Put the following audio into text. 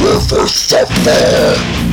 different Jump over